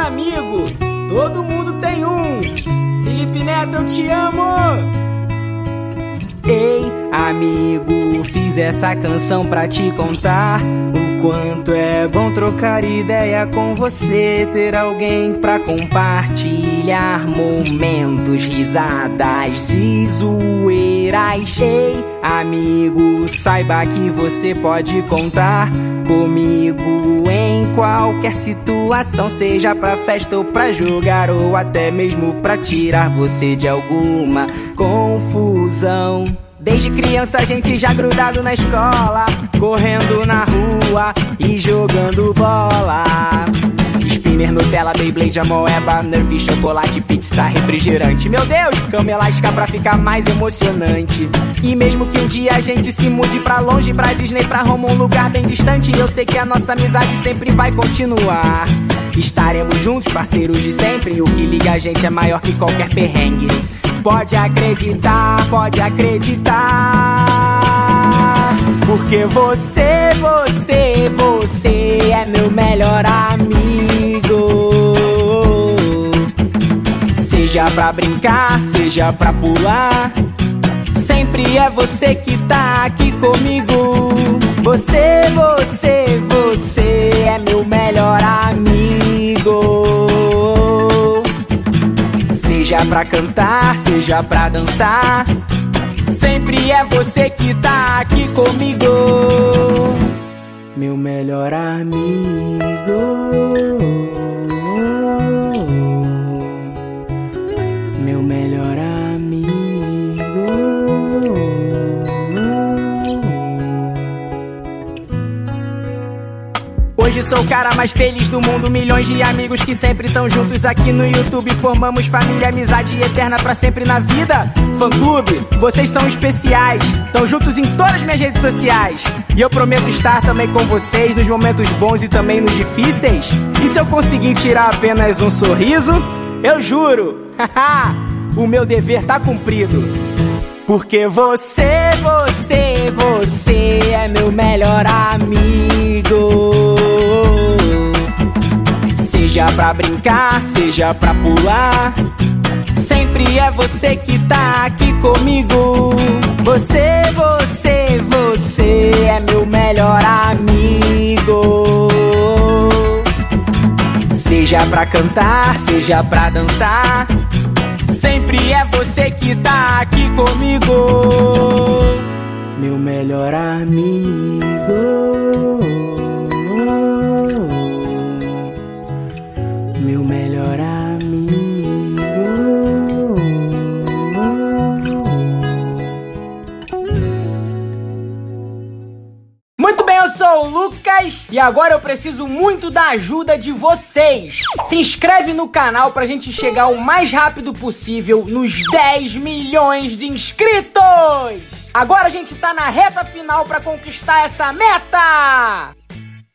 amigo. Todo mundo tem um. Felipe Neto, eu te amo. Ei, amigo, fiz essa canção pra te contar o quanto é bom trocar ideia com você, ter alguém pra compartilhar momentos, risadas e zoeiras. Ei, amigo, saiba que você pode contar comigo em qualquer situação, seja pra festa ou pra jogar ou até mesmo pra tirar você de alguma confusão. Desde criança a gente já grudado na escola, correndo na rua e jogando bola. Spinner, Nutella, Beyblade, Amoeba, Nerf, chocolate, pizza, refrigerante. Meu Deus, cama elástica pra ficar mais emocionante. E mesmo que um dia a gente se mude pra longe, pra Disney, pra Roma, um lugar bem distante, eu sei que a nossa amizade sempre vai continuar. Estaremos juntos, parceiros de sempre. O que liga a gente é maior que qualquer perrengue. Pode acreditar, pode acreditar. Porque você, você, você é meu melhor amigo. Seja pra brincar, seja pra pular. Sempre é você que tá aqui Seja pra cantar, seja pra dançar. Sempre é você que tá aqui comigo. Meu melhor amigo. Hoje sou o cara mais feliz do mundo. Milhões de amigos que sempre estão juntos aqui no YouTube. Formamos família, amizade eterna pra sempre na vida. Fã clube, vocês são especiais. Estão juntos em todas as minhas redes sociais. E eu prometo estar também com vocês nos momentos bons e também nos difíceis. E se eu conseguir tirar apenas um sorriso, eu juro, o meu dever tá cumprido. Porque você, você, você é meu melhor amigo. Seja pra brincar, seja pra pular. Sempre é você que tá aqui comigo. Você, você, você é meu melhor amigo. Seja pra cantar, seja pra dançar. Sempre é você que tá aqui comigo. Meu melhor amigo. Melhor amigo. Muito bem, eu sou o Lucas e agora eu preciso muito da ajuda de vocês. Se inscreve no canal pra gente chegar o mais rápido possível nos 10 milhões de inscritos. Agora a gente tá na reta final pra conquistar essa meta.